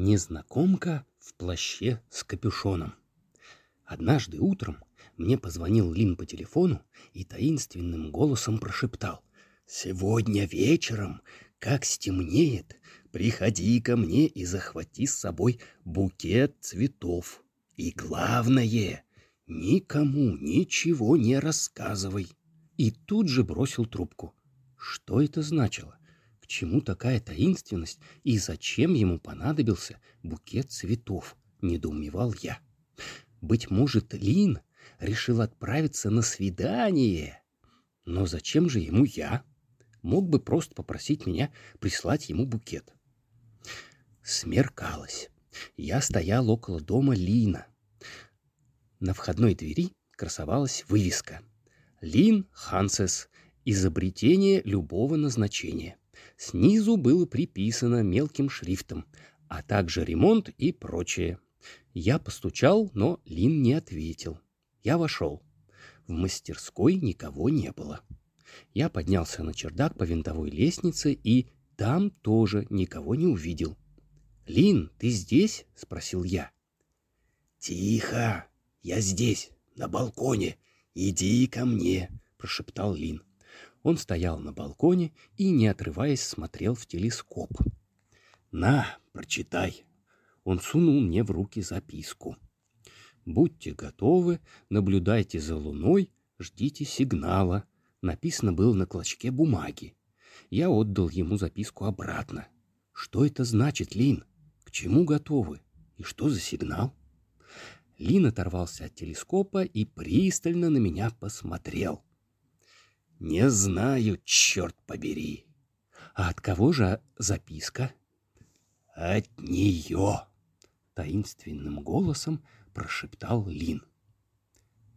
Незнакомка в плаще с капюшоном. Однажды утром мне позвонил Лин по телефону и таинственным голосом прошептал. «Сегодня вечером, как стемнеет, приходи ко мне и захвати с собой букет цветов. И главное, никому ничего не рассказывай». И тут же бросил трубку. Что это значило? Чему такая таинственность и зачем ему понадобился букет цветов? Недоумевал я. Быть может, Лин решил отправиться на свидание. Но зачем же ему я? Мог бы просто попросить меня прислать ему букет. Смеркалось. Я стоял около дома Лина. На входной двери красовалась вывеска «Лин Хансес. Изобретение любого назначения». Снизу было приписано мелким шрифтом, а также ремонт и прочее. Я постучал, но Лин не ответил. Я вошел. В мастерской никого не было. Я поднялся на чердак по винтовой лестнице и там тоже никого не увидел. «Лин, ты здесь?» — спросил я. «Тихо! Я здесь, на балконе. Иди ко мне!» — прошептал Лин. Он стоял на балконе и, не отрываясь, смотрел в телескоп. «На, прочитай!» Он сунул мне в руки записку. «Будьте готовы, наблюдайте за луной, ждите сигнала». Написано было на клочке бумаги. Я отдал ему записку обратно. «Что это значит, Лин? К чему готовы? И что за сигнал?» Лин оторвался от телескопа и пристально на меня посмотрел. «Не знаю, черт побери!» «А от кого же записка?» «От нее!» таинственным голосом прошептал Лин.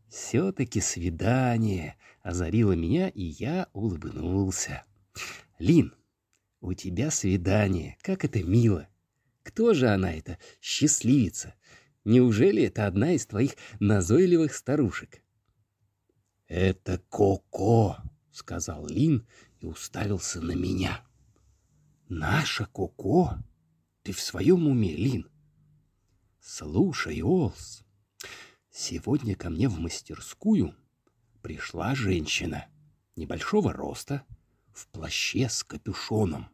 «Все-таки свидание!» — озарило меня, и я улыбнулся. «Лин, у тебя свидание, как это мило! Кто же она, эта счастливица? Неужели это одна из твоих назойливых старушек?» «Это Коко!» — сказал Лин и уставился на меня. «Наша Коко? Ты в своем уме, Лин? «Слушай, Олс, сегодня ко мне в мастерскую пришла женщина небольшого роста, в плаще с капюшоном.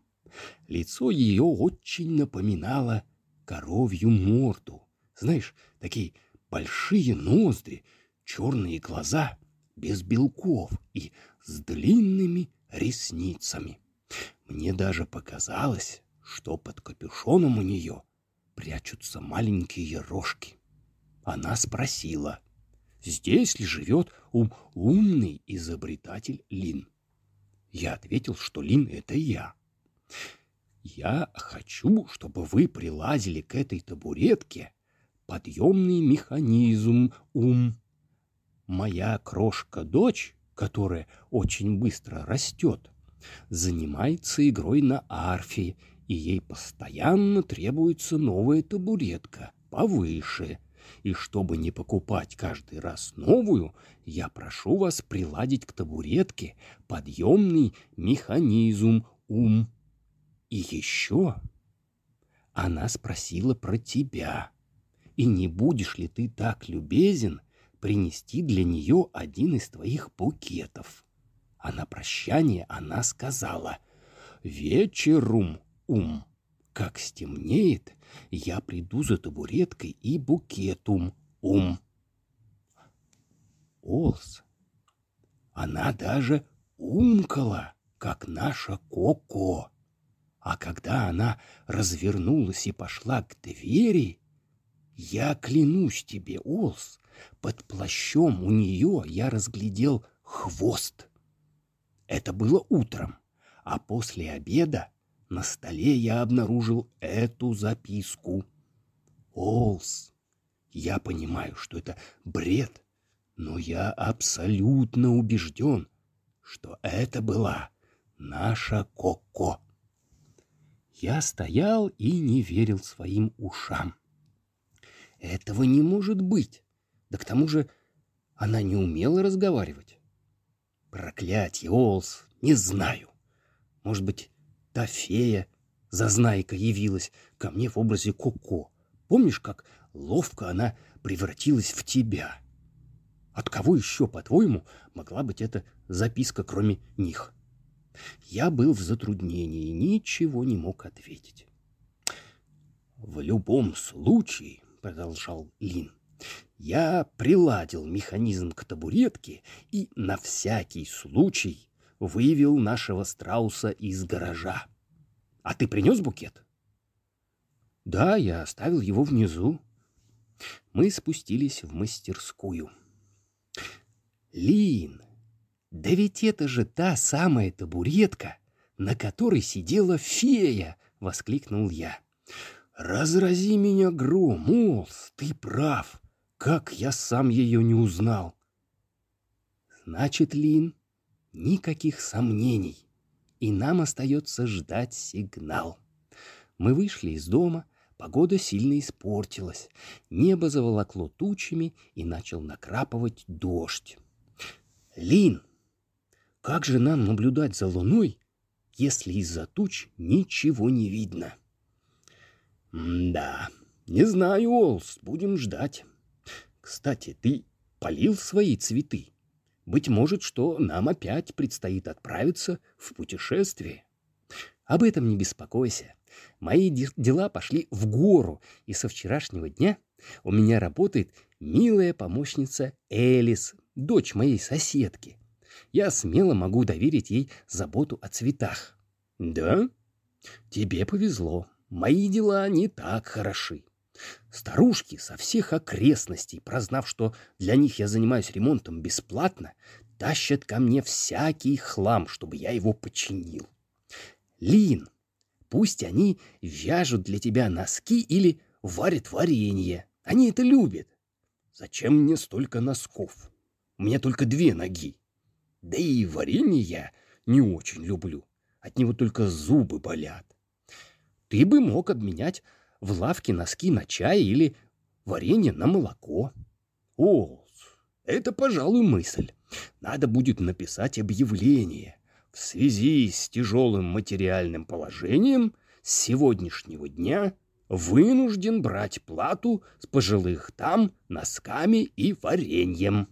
Лицо ее очень напоминало коровью морду. Знаешь, такие большие ноздри, черные глаза, без белков и с длинными ресницами. Мне даже показалось, что под капюшоном у нее прячутся маленькие рожки. Она спросила, здесь ли живет ум умный изобретатель Лин. Я ответил, что Лин — это я. Я хочу, чтобы вы прилазили к этой табуретке подъемный механизм ум. Моя крошка-дочь, которая очень быстро растет, занимается игрой на арфе и ей постоянно требуется новая табуретка повыше. И чтобы не покупать каждый раз новую, я прошу вас приладить к табуретке подъемный механизм ум. И еще она спросила про тебя. И не будешь ли ты так любезен принести для нее один из твоих букетов? А на прощание она сказала «Вечерум ум. Как стемнеет, я приду за табуреткой и букетум ум. Олс, она даже умкала, как наша Коко. А когда она развернулась и пошла к двери, я клянусь тебе, Олс, под плащом у нее я разглядел хвост. Это было утром, а после обеда на столе я обнаружил эту записку. Олс, я понимаю, что это бред, но я абсолютно убежден, что это была наша Коко. Я стоял и не верил своим ушам. Этого не может быть. Да к тому же она не умела разговаривать. Проклятье, Олс, не знаю. Может быть, та фея Зазнайка явилась ко мне в образе Коко. Помнишь, как ловко она превратилась в тебя? От кого еще, по-твоему, могла быть эта записка, кроме них? Я был в затруднении, ничего не мог ответить. В любом случае, продолжал Лин, я приладил механизм к табуретке и на всякий случай вывел нашего страуса из гаража. А ты принес букет? Да, я оставил его внизу. Мы спустились в мастерскую. Лин, да ведь это же та самая табуретка, на которой сидела фея, воскликнул я. Разрази меня гром, Олс, ты прав. Как я сам ее не узнал? Значит, Лин, никаких сомнений, и нам остается ждать сигнал. Мы вышли из дома, погода сильно испортилась, небо заволокло тучами и начал накрапывать дождь. Лин, как же нам наблюдать за луной, если из-за туч ничего не видно? Да, не знаю, Олс, будем ждать. Кстати, ты полил свои цветы. Быть может, что нам опять предстоит отправиться в путешествие. Об этом не беспокойся. Мои дела пошли в гору, и со вчерашнего дня у меня работает милая помощница Элис, дочь моей соседки. Я смело могу доверить ей заботу о цветах. Да? Тебе повезло. Мои дела не так хороши. Старушки со всех окрестностей, прознав, что для них я занимаюсь ремонтом бесплатно, тащат ко мне всякий хлам, чтобы я его починил. Лин, пусть они вяжут для тебя носки или варят варенье. Они это любят. Зачем мне столько носков? У меня только две ноги. Да и варенье я не очень люблю. От него только зубы болят. Ты бы мог обменять в лавке носки на чай или варенье на молоко. О, это, пожалуй, мысль. Надо будет написать объявление. В связи с тяжелым материальным положением с сегодняшнего дня вынужден брать плату с пожилых там носками и вареньем.